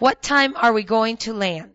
What time are we going to land?